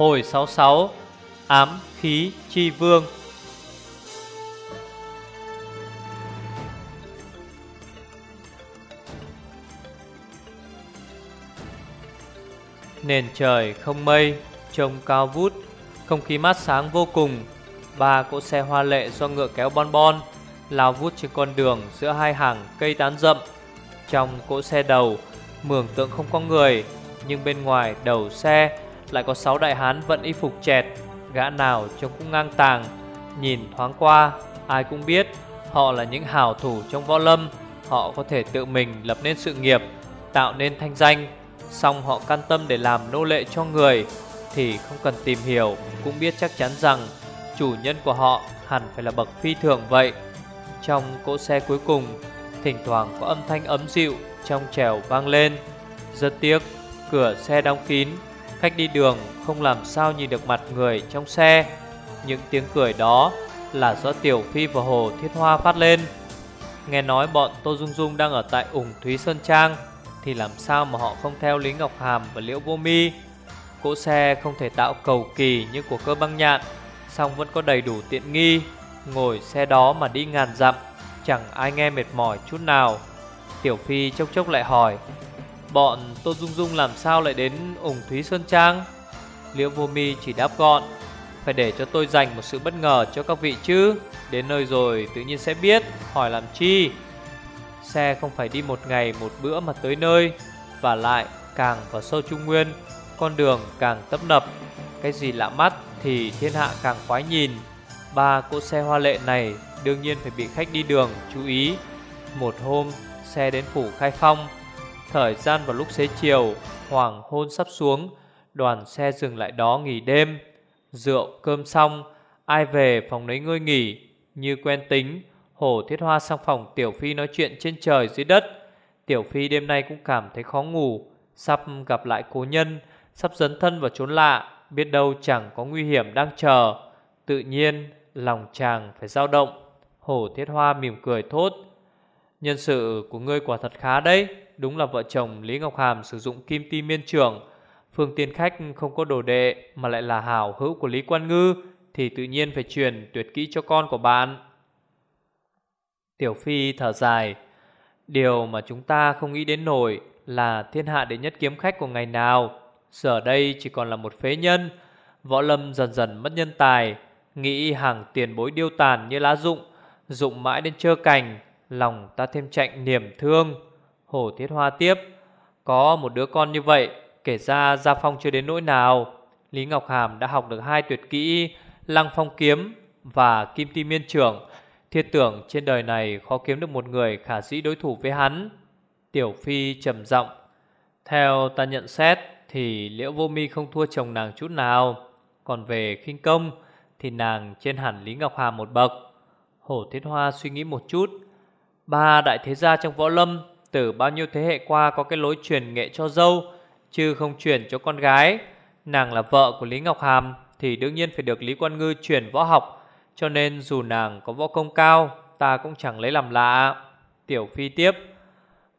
Hồi 66 Ám khí chi vương. Nền trời không mây, Trông cao vút, Không khí mát sáng vô cùng. Ba cỗ xe hoa lệ do ngựa kéo bon bon, Lao vút trên con đường giữa hai hàng cây tán rậm. Trong cỗ xe đầu, Mường tượng không có người, Nhưng bên ngoài đầu xe lại có sáu đại hán vận y phục chẹt, Gã nào trông cũng ngang tàng. Nhìn thoáng qua, Ai cũng biết Họ là những hảo thủ trong võ lâm. Họ có thể tự mình lập nên sự nghiệp, Tạo nên thanh danh Xong họ can tâm để làm nô lệ cho người Thì không cần tìm hiểu, Cũng biết chắc chắn rằng Chủ nhân của họ hẳn phải là bậc phi thường vậy. Trong cỗ xe cuối cùng, Thỉnh thoảng có âm thanh ấm dịu Trong trèo vang lên. Rất tiếc, Cửa xe đóng kín Khách đi đường không làm sao nhìn được mặt người trong xe. Những tiếng cười đó Là do Tiểu Phi và Hồ Thiết Hoa phát lên. Nghe nói bọn Tô Dung Dung đang ở tại ủng Thúy Sơn Trang, thì làm sao mà họ không theo Lý Ngọc Hàm và Liễu Vô Mi? Cỗ xe không thể tạo cầu kỳ như của cơ băng nhạn Xong vẫn có đầy đủ tiện nghi. Ngồi xe đó mà đi ngàn dặm, Chẳng ai nghe mệt mỏi chút nào. Tiểu Phi chốc chốc lại hỏi Bọn Tô Dung Dung làm sao lại đến ủng Thúy Sơn Trang? Liễu Vô Mi chỉ đáp gọn, Phải để cho tôi dành một sự bất ngờ cho các vị chứ, Đến nơi rồi tự nhiên sẽ biết, Hỏi làm chi? Xe không phải đi một ngày một bữa mà tới nơi, Và lại càng vào sâu Trung Nguyên, Con đường càng tấp nập. Cái gì lạ mắt thì thiên hạ càng khoái nhìn. Ba cỗ xe hoa lệ này đương nhiên phải bị khách đi đường chú ý. Một hôm, xe đến phủ khai phong Thời gian vào lúc xế chiều, Hoàng hôn sắp xuống, Đoàn xe dừng lại đó nghỉ đêm. Rượu, cơm xong, Ai về phòng lấy ngơi nghỉ. Như quen tính, Hồ Thiết Hoa sang phòng Tiểu Phi nói chuyện trên trời dưới đất. Tiểu Phi đêm nay cũng cảm thấy khó ngủ. Sắp gặp lại cố nhân, Sắp dấn thân vào chốn lạ, Biết đâu chẳng có nguy hiểm đang chờ. Tự nhiên, lòng chàng phải dao động. Hồ Thiết Hoa mỉm cười thốt, Nhân sự của ngươi quả thật khá đấy. Đúng là vợ chồng Lý Ngọc Hàm sử dụng kim ti miên trưởng Phương tiên khách không có đồ đệ Mà lại là hảo hữu của Lý Quan Ngư, Thì tự nhiên phải truyền tuyệt kỹ cho con của bạn. Tiểu Phi thở dài, Điều mà chúng ta không nghĩ đến nổi Là thiên hạ đệ nhất kiếm khách của ngày nào. Giờ đây chỉ còn là một phế nhân, Võ lâm dần dần mất nhân tài, Nghĩ hàng tiền bối điêu tàn như lá dụng Dụng mãi đến trơ cành, Lòng ta thêm chạnh niềm thương. Hồ Thiết Hoa tiếp, Có một đứa con như vậy, Kể ra Gia Phong chưa đến nỗi nào. Lý Ngọc Hàm đã học được hai tuyệt kỹ, Lăng Phong Kiếm và Kim Ti Miên Trưởng Thiết tưởng trên đời này khó kiếm được một người khả dĩ đối thủ với hắn. Tiểu Phi trầm giọng, Theo ta nhận xét thì Liễu Vô Mi không thua chồng nàng chút nào. Còn về khinh công thì nàng trên hẳn Lý Ngọc Hàm một bậc. Hổ Thiết Hoa suy nghĩ một chút, Ba đại thế gia trong võ lâm từ bao nhiêu thế hệ qua có cái lối truyền nghệ cho dâu, Chứ không truyền cho con gái. Nàng là vợ của Lý Ngọc Hàm Thì đương nhiên phải được Lý Quan Ngư truyền võ học, cho nên dù nàng có võ công cao, Ta cũng chẳng lấy làm lạ. Tiểu Phi tiếp,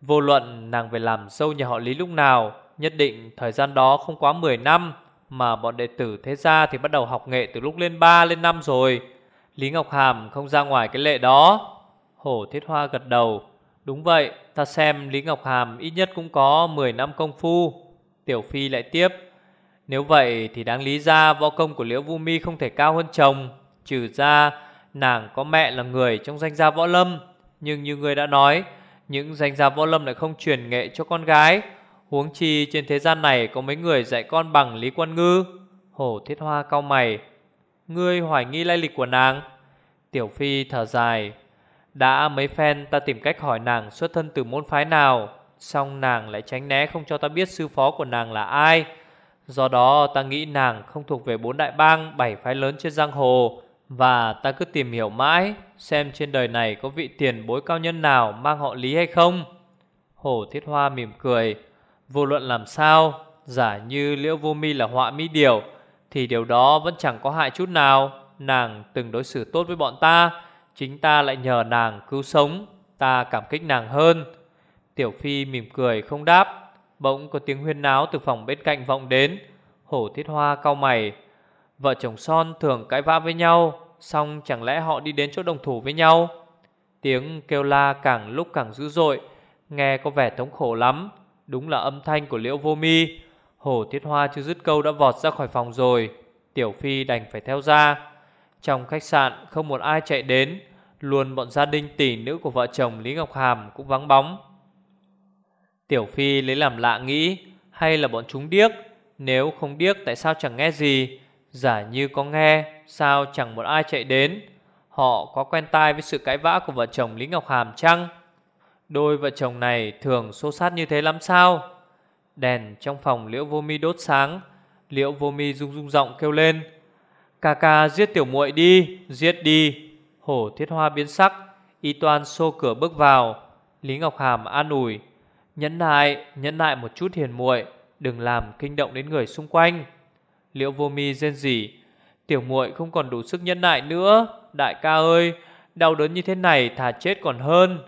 Vô luận nàng về làm dâu nhà họ Lý lúc nào, Nhất định thời gian đó không quá 10 năm Mà bọn đệ tử thế gia thì bắt đầu học nghệ từ lúc lên 3 lên 5 rồi. Lý Ngọc Hàm không ra ngoài cái lệ đó. Hổ Thiết Hoa gật đầu Đúng vậy, ta xem Lý Ngọc Hàm ít nhất cũng có 10 năm công phu. Tiểu Phi lại tiếp, Nếu vậy thì đáng lý ra võ công của Liễu Vu Mi không thể cao hơn chồng, Trừ ra nàng có mẹ là người trong danh gia võ lâm. Nhưng như người đã nói, Những danh gia võ lâm lại không truyền nghệ cho con gái. Huống chi trên thế gian này có mấy người dạy con bằng Lý Quan Ngư. Hổ thiết hoa cao mày, Ngươi hoài nghi lai lịch của nàng? Tiểu Phi thở dài đã mấy phen ta tìm cách hỏi nàng xuất thân từ môn phái nào Xong nàng lại tránh né không cho ta biết sư phó của nàng là ai. Do đó ta nghĩ nàng không thuộc về bốn đại bang, bảy phái lớn trên giang hồ, và ta cứ tìm hiểu mãi, Xem trên đời này có vị tiền bối cao nhân nào Mang họ Lý hay không. Hổ Thiết Hoa mỉm cười. Vô luận làm sao, Giả như Liễu Vô Mi là họa mỹ điều Thì điều đó vẫn chẳng có hại chút nào. Nàng từng đối xử tốt với bọn ta Chính ta lại nhờ nàng cứu sống, Ta cảm kích nàng hơn. Tiểu Phi mỉm cười không đáp, Bỗng có tiếng huyên náo từ phòng bên cạnh vọng đến, Hổ thiết hoa cau mày. Vợ chồng son thường cãi vã với nhau, Xong chẳng lẽ họ đi đến chỗ đồng thủ với nhau? Tiếng kêu la càng lúc càng dữ dội, Nghe có vẻ thống khổ lắm. Đúng là âm thanh của liễu vô mi. Hổ thiết hoa chưa dứt câu đã vọt ra khỏi phòng rồi. Tiểu Phi đành phải theo ra. Trong khách sạn, không một ai chạy đến. Luôn bọn gia đình tỷ nữ của vợ chồng Lý Ngọc Hàm cũng vắng bóng. Tiểu Phi lấy làm lạ nghĩ, Hay là bọn chúng điếc? Nếu không điếc, tại sao chẳng nghe gì? Giả như có nghe, Sao chẳng một ai chạy đến? Họ có quen tai với sự cãi vã của vợ chồng Lý Ngọc Hàm chăng? Đôi vợ chồng này thường xô sát như thế lắm sao? Đèn trong phòng liễu vô mi đốt sáng. Liễu vô mi rung rung giọng kêu lên. Ca ca giết tiểu muội đi Giết đi. Hổ thiết hoa biến sắc Y toan xô cửa bước vào. Lý Ngọc Hàm an ủi Nhẫn nại, nhẫn nại một chút hiền muội Đừng làm kinh động đến người xung quanh. Liễu vô mi rên rỉ Tiểu muội không còn đủ sức nhẫn nại nữa Đại ca ơi Đau đớn như thế này thà chết còn hơn.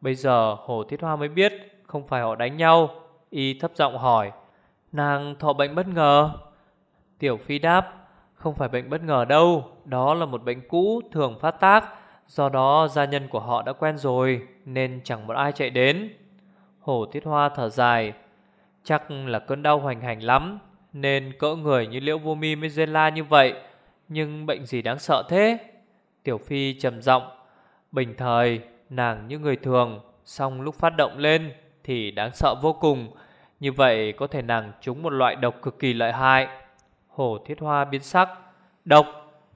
Bây giờ Hồ Thiết Hoa mới biết Không phải họ đánh nhau Y thấp giọng hỏi Nàng thọ bệnh bất ngờ? Tiểu Phi đáp không phải bệnh bất ngờ đâu, Đó là một bệnh cũ thường phát tác, Do đó gia nhân của họ đã quen rồi, Nên chẳng một ai chạy đến. Hồ tiết Hoa thở dài, Chắc là cơn đau hoành hành lắm, Nên cỡ người như Liễu Vô Mi mới rên la như vậy, Nhưng bệnh gì đáng sợ thế? Tiểu Phi trầm giọng, Bình thời, nàng như người thường Xong lúc phát động lên Thì đáng sợ vô cùng, Như vậy có thể nàng trúng một loại độc cực kỳ lợi hại. Hổ thiết hoa biến sắc. Độc,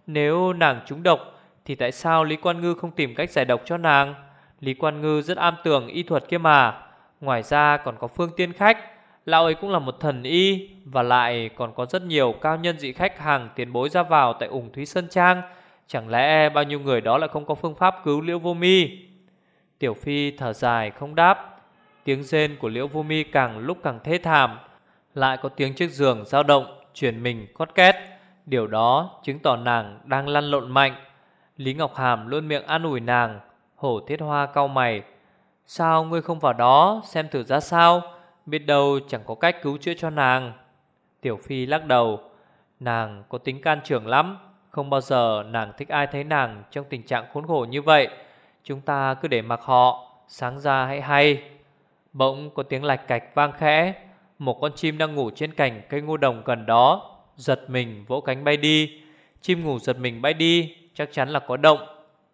Nếu nàng trúng độc, Thì tại sao Lý Quan Ngư không tìm cách giải độc cho nàng? Lý Quan Ngư rất am tường y thuật kia mà. Ngoài ra còn có Phương Tiên Khách. Lão ấy cũng là một thần y, Và lại còn có rất nhiều cao nhân dị khách hàng tiền bối ra vào tại ủng Thúy Sơn Trang. Chẳng lẽ bao nhiêu người đó lại không có phương pháp cứu Liễu Vô Mi? Tiểu Phi thở dài không đáp. Tiếng rên của Liễu Vô Mi càng lúc càng thê thảm. Lại có tiếng chiếc giường dao động. Chuyển mình cót két. Điều đó chứng tỏ nàng đang lăn lộn mạnh. Lý Ngọc Hàm luôn miệng an ủi nàng, Hổ thiết hoa cau mày. Sao ngươi không vào đó xem thử ra sao? Biết đâu chẳng có cách cứu chữa cho nàng. Tiểu Phi lắc đầu. Nàng có tính can trường lắm. Không bao giờ nàng thích ai thấy nàng Trong tình trạng khốn khổ như vậy. Chúng ta cứ để mặc họ, Sáng ra hãy hay. Bỗng có tiếng lạch cạch vang khẽ. Một con chim đang ngủ trên cành cây ngô đồng gần đó, Giật mình vỗ cánh bay đi. Chim ngủ giật mình bay đi, Chắc chắn là có động.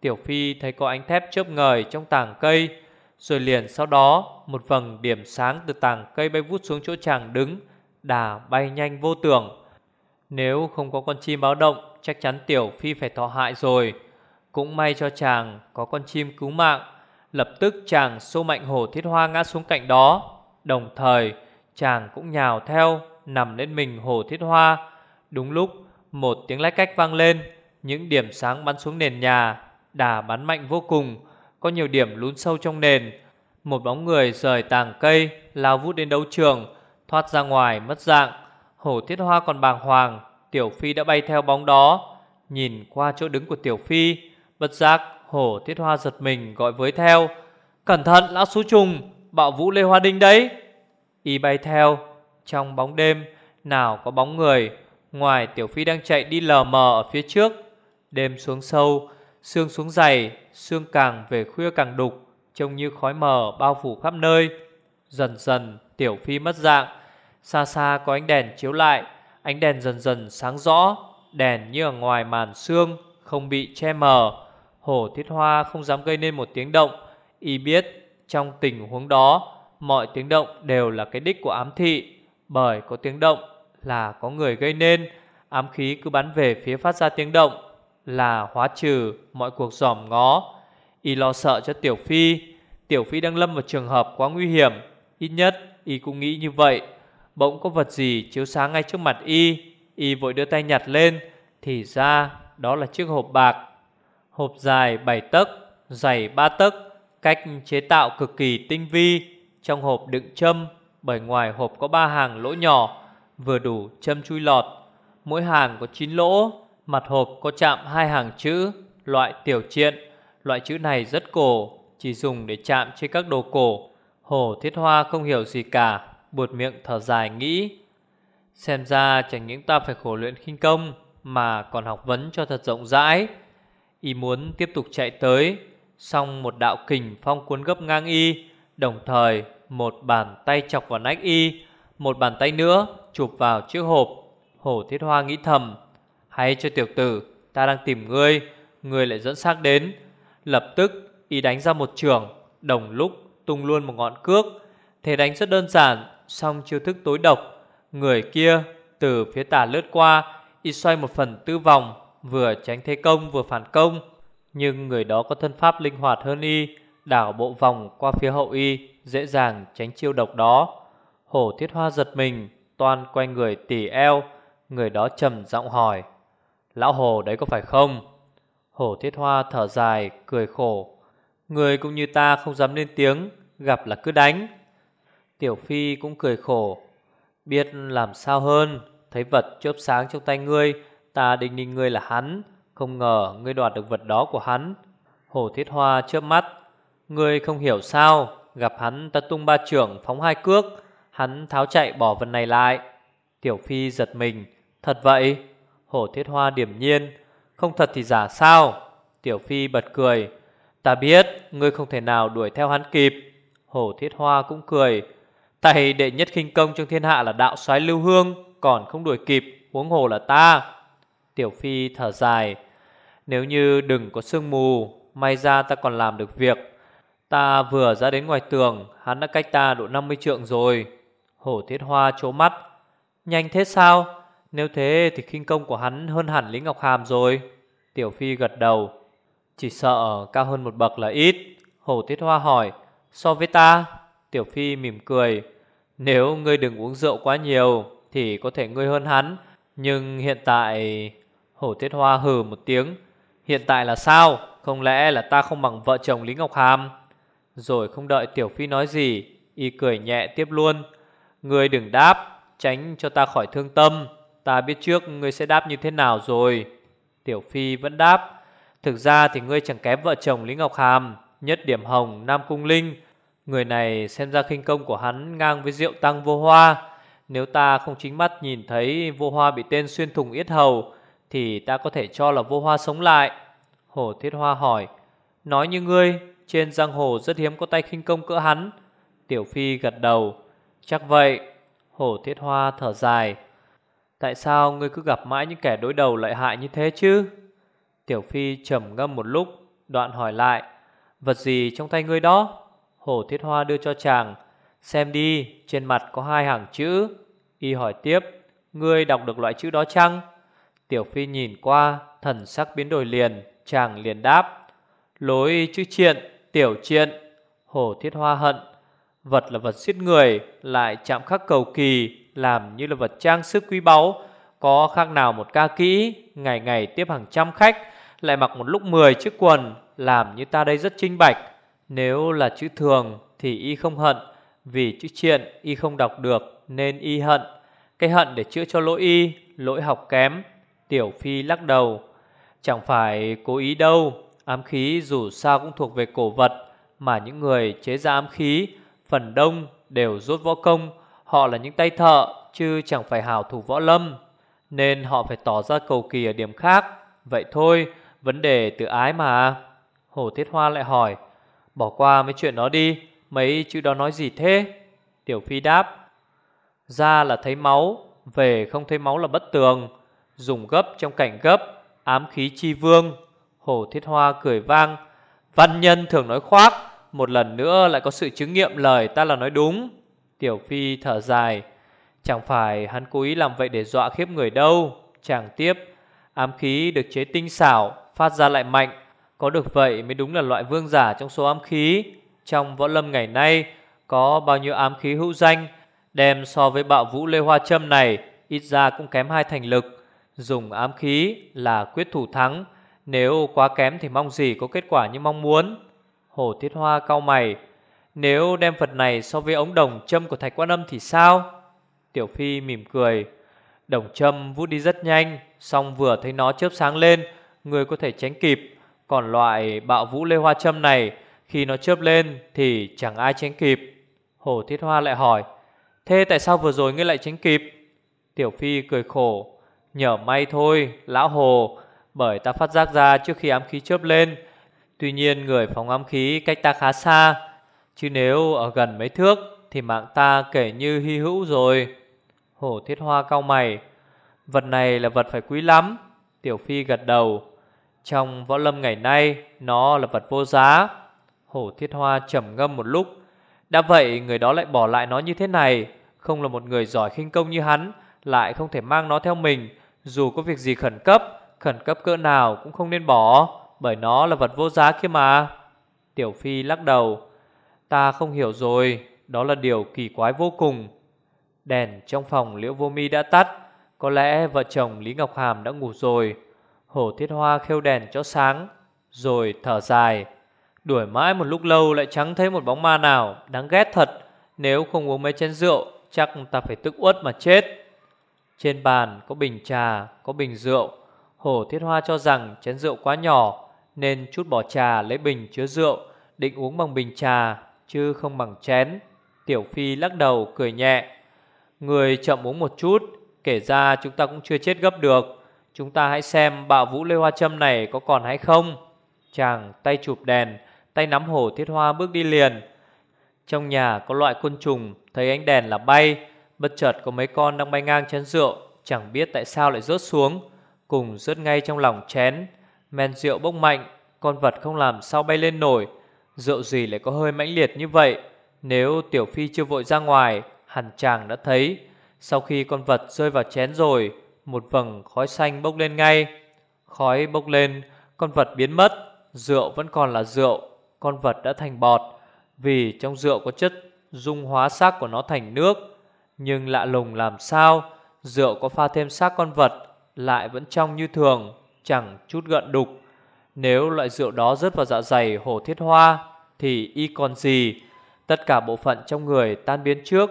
Tiểu Phi thấy có ánh thép chớp ngời trong tàng cây, Rồi liền sau đó, Một vầng điểm sáng từ tàng cây bay vút xuống chỗ chàng đứng, Đà bay nhanh vô tưởng Nếu không có con chim báo động, Chắc chắn Tiểu Phi phải thọ hại rồi. Cũng may cho chàng có con chim cứu mạng, Lập tức chàng xô mạnh hổ thiết hoa ngã xuống cạnh đó. Đồng thời chàng cũng nhào theo, Nằm lên mình hồ thiết hoa. Đúng lúc, một tiếng lách cách vang lên, Những điểm sáng bắn xuống nền nhà, Đà bắn mạnh vô cùng, Có nhiều điểm lún sâu trong nền. Một bóng người rời tàng cây, Lao vút đến đấu trường, Thoát ra ngoài mất dạng. Hổ thiết hoa còn bàng hoàng, Tiểu Phi đã bay theo bóng đó. Nhìn qua chỗ đứng của Tiểu Phi, Bất giác hổ thiết hoa giật mình gọi với theo, Cẩn thận, lão xú trùng, Bạo vũ Lê Hoa Đinh đấy. Y bay theo. Trong bóng đêm, Nào có bóng người, Ngoài Tiểu Phi đang chạy đi lờ mờ ở phía trước. Đêm xuống sâu, Sương xuống dày, Sương càng về khuya càng đục, Trông như khói mờ bao phủ khắp nơi. Dần dần, Tiểu Phi mất dạng. Xa xa có ánh đèn chiếu lại, Ánh đèn dần dần sáng rõ, Đèn như ở ngoài màn sương, Không bị che mờ. Hổ thiết hoa không dám gây nên một tiếng động. Y biết, trong tình huống đó Mọi tiếng động đều là cái đích của ám thị Bởi có tiếng động là có người gây nên Ám khí cứ bắn về phía phát ra tiếng động Là hóa trừ mọi cuộc giòm ngó. Y lo sợ cho Tiểu Phi Tiểu Phi đang lâm vào trường hợp quá nguy hiểm Ít nhất Y cũng nghĩ như vậy. Bỗng có vật gì chiếu sáng ngay trước mặt Y Y vội đưa tay nhặt lên Thì ra đó là chiếc hộp bạc. Hộp dài 7 tấc, dày 3 tấc, cách chế tạo cực kỳ tinh vi. Trong hộp đựng châm, bởi ngoài hộp có 3 hàng lỗ nhỏ, vừa đủ châm chui lọt. Mỗi hàng có 9 lỗ, mặt hộp có chạm hai hàng chữ, loại tiểu triện. Loại chữ này rất cổ, chỉ dùng để chạm trên các đồ cổ. Hồ Thiết Hoa không hiểu gì cả, buột miệng thở dài nghĩ. Xem ra chẳng những ta phải khổ luyện khinh công Mà còn học vấn cho thật rộng rãi Y muốn tiếp tục chạy tới Xong một đạo kình phong cuốn gấp ngang y Đồng thời, một bàn tay chọc vào nách y, Một bàn tay nữa chụp vào chiếc hộp Hổ thiết hoa nghĩ thầm. Hay cho tiểu tử, Ta đang tìm ngươi Ngươi lại dẫn xác đến. Lập tức, y đánh ra một trường, Đồng lúc tung luôn một ngọn cước. Thế đánh rất đơn giản Xong chiêu thức tối độc. Người kia, từ phía tả lướt qua, Y xoay một phần tư vòng, Vừa tránh thế công vừa phản công. Nhưng người đó có thân pháp linh hoạt hơn y Đảo bộ vòng qua phía hậu y, Dễ dàng tránh chiêu độc đó. Hổ thiết hoa giật mình, Toan quay người tỉ eo, Người đó trầm giọng hỏi, Lão hồ đấy có phải không? Hổ thiết hoa thở dài, cười khổ, Người cũng như ta không dám lên tiếng, Gặp là cứ đánh. Tiểu Phi cũng cười khổ, Biết làm sao hơn, Thấy vật chớp sáng trong tay ngươi, Ta định nhìn ngươi là hắn, Không ngờ ngươi đoạt được vật đó của hắn. Hổ thiết hoa chớp mắt Ngươi không hiểu sao Gặp hắn ta tung ba trưởng phóng hai cước, Hắn tháo chạy bỏ vật này lại. Tiểu Phi giật mình. Thật vậy? Hổ thiết hoa điểm nhiên. Không thật thì giả sao? Tiểu Phi bật cười. Ta biết, ngươi không thể nào đuổi theo hắn kịp. Hổ thiết hoa cũng cười. Tay đệ nhất khinh công trong thiên hạ là đạo soái lưu hương, Còn không đuổi kịp, Huống hồ là ta. Tiểu Phi thở dài. Nếu như đừng có sương mù, May ra ta còn làm được việc. Ta vừa ra đến ngoài tường, Hắn đã cách ta độ 50 trượng rồi. Hổ thiết hoa trố mắt. Nhanh thế sao? Nếu thế thì khinh công của hắn hơn hẳn Lý Ngọc Hàm rồi. Tiểu Phi gật đầu. Chỉ sợ cao hơn một bậc là ít. Hổ thiết hoa hỏi. So với ta? Tiểu Phi mỉm cười. Nếu ngươi đừng uống rượu quá nhiều, Thì có thể ngươi hơn hắn. Nhưng hiện tại, Hổ Thiết Hoa hừ một tiếng. Hiện tại là sao? Không lẽ là ta không bằng vợ chồng Lý Ngọc Hàm? Rồi không đợi Tiểu Phi nói gì, Y cười nhẹ tiếp luôn. Ngươi đừng đáp, Tránh cho ta khỏi thương tâm. Ta biết trước ngươi sẽ đáp như thế nào rồi. Tiểu Phi vẫn đáp, Thực ra thì ngươi chẳng kém vợ chồng Lý Ngọc Hàm, Nhất điểm hồng Nam Cung Linh. Người này xem ra khinh công của hắn ngang với diệu tăng vô hoa. Nếu ta không chính mắt nhìn thấy vô hoa bị tên xuyên thủng yết hầu, Thì ta có thể cho là vô hoa sống lại. Hồ Thiết Hoa hỏi, Nói như ngươi trên giang hồ rất hiếm có tay khinh công cỡ hắn. Tiểu Phi gật đầu. Chắc vậy. Hổ Thiết Hoa thở dài. Tại sao ngươi cứ gặp mãi những kẻ đối đầu lợi hại như thế chứ? Tiểu Phi trầm ngâm một lúc, Đoạn hỏi lại. Vật gì trong tay ngươi đó? Hổ Thiết Hoa đưa cho chàng. Xem đi, trên mặt có hai hàng chữ. Y hỏi tiếp. Ngươi đọc được loại chữ đó chăng? Tiểu Phi nhìn qua, Thần sắc biến đổi liền. Chàng liền đáp. Lối chữ triện. Tiểu triện Hồ Thiết Hoa hận. Vật là vật giết người, Lại chạm khắc cầu kỳ, Làm như là vật trang sức quý báu. Có khác nào một ca kỹ, Ngày ngày tiếp hàng trăm khách, Lại mặc một lúc mười chiếc quần, Làm như ta đây rất trinh bạch? Nếu là chữ thường thì y không hận, Vì chữ triện y không đọc được Nên y hận. Cái hận để chữa cho lỗi y, Lỗi học kém, Tiểu Phi lắc đầu. Chẳng phải cố ý đâu Ám khí dù sao cũng thuộc về cổ vật, Mà những người chế ra ám khí, Phần đông đều rốt võ công. Họ là những tay thợ, Chứ chẳng phải hào thủ võ lâm. Nên họ phải tỏ ra cầu kỳ ở điểm khác. Vậy thôi, Vấn đề tự ái mà. Hồ Thiết Hoa lại hỏi, Bỏ qua mấy chuyện đó đi, Mấy chữ đó nói gì thế? Tiểu Phi đáp, Ra là thấy máu, Về không thấy máu là bất tường. Dùng gấp trong cảnh gấp, Ám khí chi vương. Hồ Thiết Hoa cười vang. Văn nhân thường nói khoác, Một lần nữa lại có sự chứng nghiệm lời ta là nói đúng. Tiểu Phi thở dài. Chẳng phải hắn cố ý làm vậy để dọa khiếp người đâu. Chàng tiếp. Ám khí được chế tinh xảo, Phát ra lại mạnh. Có được vậy mới đúng là loại vương giả trong số ám khí. Trong võ lâm ngày nay, Có bao nhiêu ám khí hữu danh? Đem so với bạo vũ lê hoa châm này, Ít ra cũng kém hai thành lực. Dùng ám khí là quyết thủ thắng. Nếu quá kém thì mong gì có kết quả như mong muốn? Hồ Thiết Hoa cau mày. Nếu đem vật này so với ống đồng châm của Thạch Quan Âm thì sao? Tiểu Phi mỉm cười. Đồng châm vút đi rất nhanh Xong vừa thấy nó chớp sáng lên, Người có thể tránh kịp. Còn loại bạo vũ lê hoa châm này, Khi nó chớp lên thì chẳng ai tránh kịp. Hồ Thiết Hoa lại hỏi, Thế tại sao vừa rồi ngươi lại tránh kịp? Tiểu Phi cười khổ Nhờ may thôi, lão hồ bởi ta phát giác ra trước khi ám khí chớp lên. Tuy nhiên người phóng ám khí cách ta khá xa, Chứ nếu ở gần mấy thước Thì mạng ta kể như hy hữu rồi. Hổ thiết hoa cao mày, Vật này là vật phải quý lắm. Tiểu Phi gật đầu, Trong võ lâm ngày nay Nó là vật vô giá. Hổ thiết hoa trầm ngâm một lúc, Đã vậy người đó lại bỏ lại nó như thế này, Không là một người giỏi khinh công như hắn, Lại không thể mang nó theo mình, Dù có việc gì khẩn cấp. Khẩn cấp cỡ nào cũng không nên bỏ, Bởi nó là vật vô giá kia mà. Tiểu Phi lắc đầu. Ta không hiểu rồi, Đó là điều kỳ quái vô cùng. Đèn trong phòng liễu vô mi đã tắt, Có lẽ vợ chồng Lý Ngọc Hàm đã ngủ rồi. Hổ thiết hoa khêu đèn cho sáng, Rồi thở dài. Đuổi mãi một lúc lâu lại chẳng thấy một bóng ma nào, Đáng ghét thật. Nếu không uống mấy chén rượu, Chắc ta phải tức uất mà chết. Trên bàn có bình trà, Có bình rượu. Hổ thiết hoa cho rằng chén rượu quá nhỏ, Nên chút bỏ trà lấy bình chứa rượu, Định uống bằng bình trà, Chứ không bằng chén. Tiểu Phi lắc đầu, cười nhẹ. Người chậm uống một chút, Kể ra chúng ta cũng chưa chết gấp được. Chúng ta hãy xem bạo vũ lê hoa châm này có còn hay không. Chàng tay chụp đèn, Tay nắm hổ thiết hoa bước đi liền. Trong nhà có loại côn trùng, Thấy ánh đèn là bay. Bất chợt có mấy con đang bay ngang chén rượu, Chẳng biết tại sao lại rớt xuống. Cùng rớt ngay trong lòng chén. Men rượu bốc mạnh, Con vật không làm sao bay lên nổi. Rượu gì lại có hơi mãnh liệt như vậy? Nếu Tiểu Phi chưa vội ra ngoài, Hẳn chàng đã thấy. Sau khi con vật rơi vào chén rồi, Một vầng khói xanh bốc lên ngay. Khói bốc lên, Con vật biến mất. Rượu vẫn còn là rượu, Con vật đã thành bọt. Vì trong rượu có chất dung hóa xác của nó thành nước. Nhưng lạ lùng làm sao? Rượu có pha thêm xác con vật lại vẫn trong như thường, Chẳng chút gợn đục. Nếu loại rượu đó rớt vào dạ dày hổ thiết hoa, Thì y còn gì? Tất cả bộ phận trong người tan biến trước,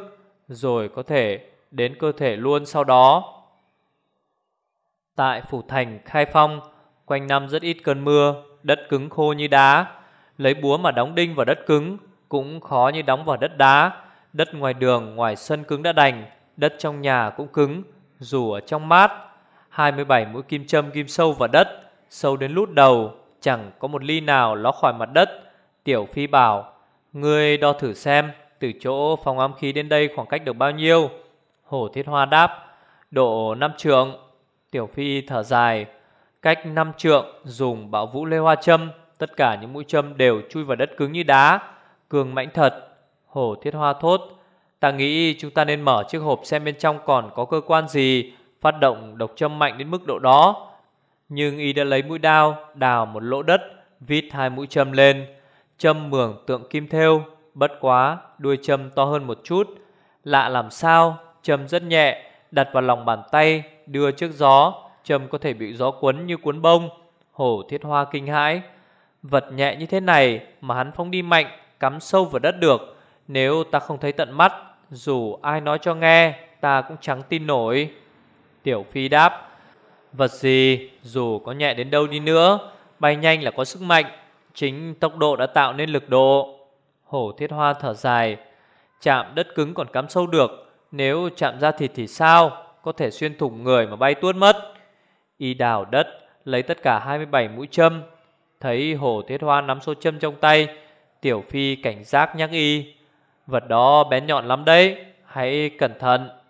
Rồi có thể đến cơ thể luôn sau đó. Tại Phủ Thành Khai Phong, Quanh năm rất ít cơn mưa, Đất cứng khô như đá. Lấy búa mà đóng đinh vào đất cứng Cũng khó như đóng vào đất đá. Đất ngoài đường, ngoài sân cứng đã đành, Đất trong nhà cũng cứng, Dù ở trong mát. 27 mũi kim châm, kim sâu vào đất. Sâu đến lút đầu, Chẳng có một ly nào ló khỏi mặt đất. Tiểu Phi bảo, Ngươi đo thử xem, Từ chỗ phòng âm khí đến đây khoảng cách được bao nhiêu? Hổ Thiết Hoa đáp, Độ 5 trượng. Tiểu Phi thở dài, Cách 5 trượng dùng bảo vũ lê hoa châm, Tất cả những mũi châm đều chui vào đất cứng như đá. Cường mãnh thật. Hổ Thiết Hoa thốt, Ta nghĩ chúng ta nên mở chiếc hộp xem bên trong còn có cơ quan gì Phát động độc châm mạnh đến mức độ đó. Nhưng y đã lấy mũi đao, Đào một lỗ đất, Vít hai mũi châm lên. Châm mường tượng kim thêu, Bất quá đuôi châm to hơn một chút. Lạ làm sao, Châm rất nhẹ, Đặt vào lòng bàn tay, Đưa trước gió. Châm có thể bị gió cuốn như cuốn bông. Hổ thiết hoa kinh hãi. Vật nhẹ như thế này mà hắn phóng đi mạnh, Cắm sâu vào đất được. Nếu ta không thấy tận mắt, Dù ai nói cho nghe, Ta cũng chẳng tin nổi. Tiểu Phi đáp, Vật gì, dù có nhẹ đến đâu đi nữa, Bay nhanh là có sức mạnh, Chính tốc độ đã tạo nên lực độ. Hổ thiết hoa thở dài, Chạm đất cứng còn cắm sâu được, Nếu chạm ra thịt thì sao? Có thể xuyên thủng người mà bay tuốt mất. Y đào đất, Lấy tất cả 27 mũi châm. Thấy hổ thiết hoa nắm số châm trong tay, Tiểu Phi cảnh giác nhắc y, Vật đó bén nhọn lắm đấy, Hãy cẩn thận.